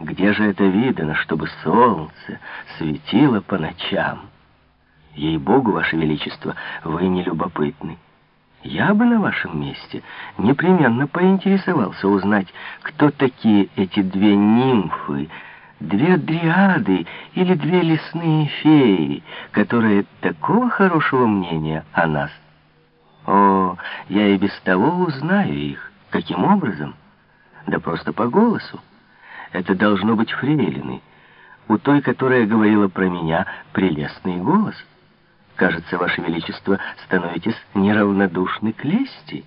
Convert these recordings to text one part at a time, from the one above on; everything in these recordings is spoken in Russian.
Где же это видано, чтобы солнце светило по ночам? Ей-богу, Ваше Величество, вы не любопытны. Я бы на вашем месте непременно поинтересовался узнать, кто такие эти две нимфы, две дриады или две лесные феи, которые такого хорошего мнения о нас. О, я и без того узнаю их. Каким образом? Да просто по голосу. Это должно быть фрейлины. У той, которая говорила про меня, прелестный голос. Кажется, Ваше Величество, становитесь неравнодушны к лести.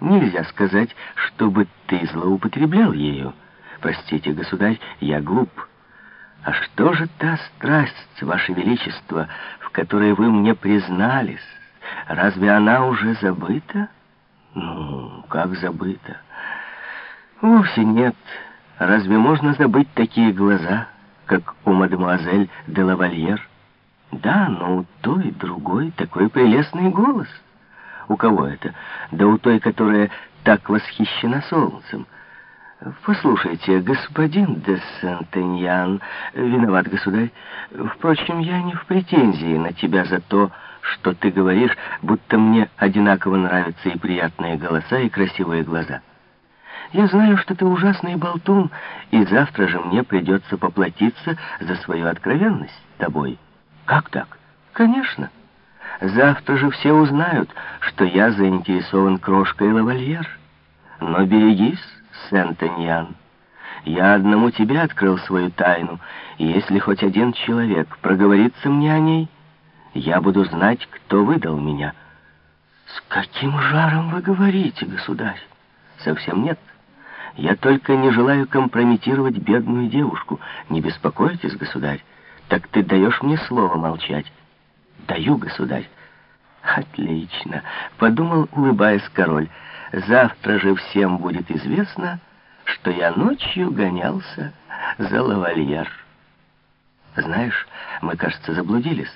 Нельзя сказать, чтобы ты злоупотреблял ею. Простите, государь, я глуп. А что же та страсть, Ваше Величество, в которой вы мне признались? Разве она уже забыта? Ну, как забыта? Вовсе нет. Разве можно забыть такие глаза, как у мадемуазель де лавальер? Да, но у той, другой такой прелестный голос. У кого это? Да у той, которая так восхищена солнцем. «Послушайте, господин де Сентеньян, виноват, государь. Впрочем, я не в претензии на тебя за то, что ты говоришь, будто мне одинаково нравятся и приятные голоса, и красивые глаза. Я знаю, что ты ужасный болтун, и завтра же мне придется поплатиться за свою откровенность тобой. Как так? Конечно. Завтра же все узнают, что я заинтересован крошкой лавальер. Но берегись, Сент-Эньян. Я одному тебе открыл свою тайну, и если хоть один человек проговорится мне о ней, я буду знать, кто выдал меня. С каким жаром вы говорите, государь? Совсем нет. Я только не желаю компрометировать бедную девушку. Не беспокойтесь, государь. Так ты даешь мне слово молчать? Даю, государь. Отлично, подумал, улыбаясь король. Завтра же всем будет известно, что я ночью гонялся за лавальер. Знаешь, мы, кажется, заблудились,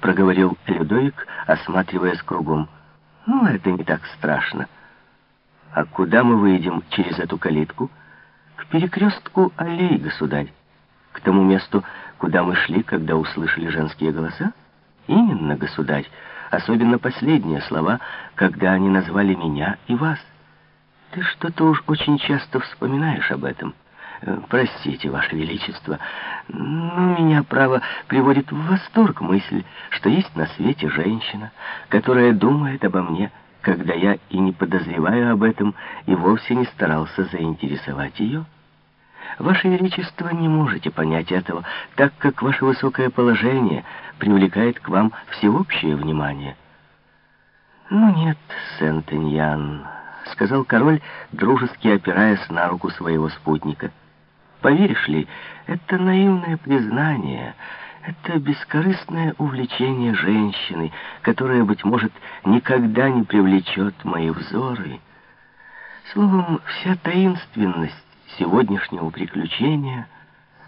проговорил Людовик, осматриваясь кругом. Ну, это не так страшно. А куда мы выйдем через эту калитку? К перекрестку аллей, государь. К тому месту, куда мы шли, когда услышали женские голоса? Именно, государь. Особенно последние слова, когда они назвали меня и вас. Ты что-то уж очень часто вспоминаешь об этом. Э, простите, Ваше Величество, но меня, право, приводит в восторг мысль, что есть на свете женщина, которая думает обо мне, когда я и не подозреваю об этом, и вовсе не старался заинтересовать ее. Ваше Величество не можете понять этого, так как ваше высокое положение привлекает к вам всеобщее внимание. «Ну нет, Сент-Эньян», — сказал король, дружески опираясь на руку своего спутника. «Поверишь ли, это наивное признание, это бескорыстное увлечение женщины, которое, быть может, никогда не привлечет мои взоры. Словом, вся таинственность сегодняшнего приключения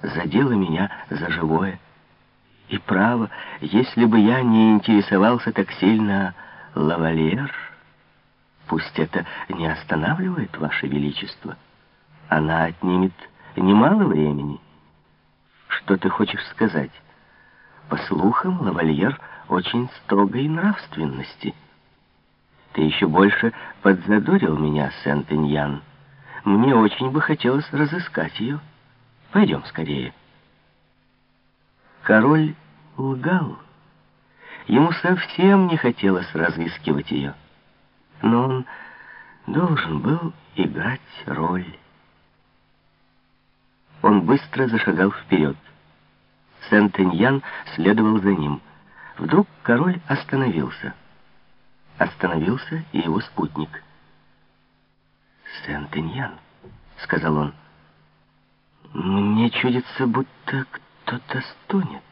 задело меня за живое. И право, если бы я не интересовался так сильно лавальер, пусть это не останавливает Ваше Величество. Она отнимет немало времени. Что ты хочешь сказать? По слухам, лавальер очень строгой нравственности. Ты еще больше подзадорил меня, Сент-Иньян. Мне очень бы хотелось разыскать ее. Пойдем скорее. Король лгал. Ему совсем не хотелось разыскивать ее. Но он должен был играть роль. Он быстро зашагал вперед. Сент-Эньян следовал за ним. Вдруг король остановился. Остановился и его спутник — «Сент-Эньян», — сказал он, — «мне чудится, будто кто-то стонет.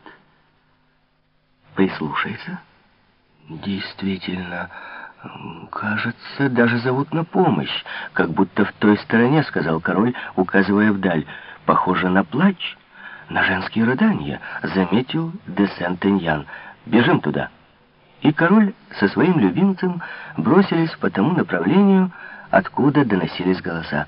Прислушайся. Действительно, кажется, даже зовут на помощь, как будто в той стороне, — сказал король, указывая вдаль. Похоже на плач, на женские рыдания, — заметил де Сент-Эньян. «Бежим туда». И король со своим любимцем бросились по тому направлению, откуда доносились голоса.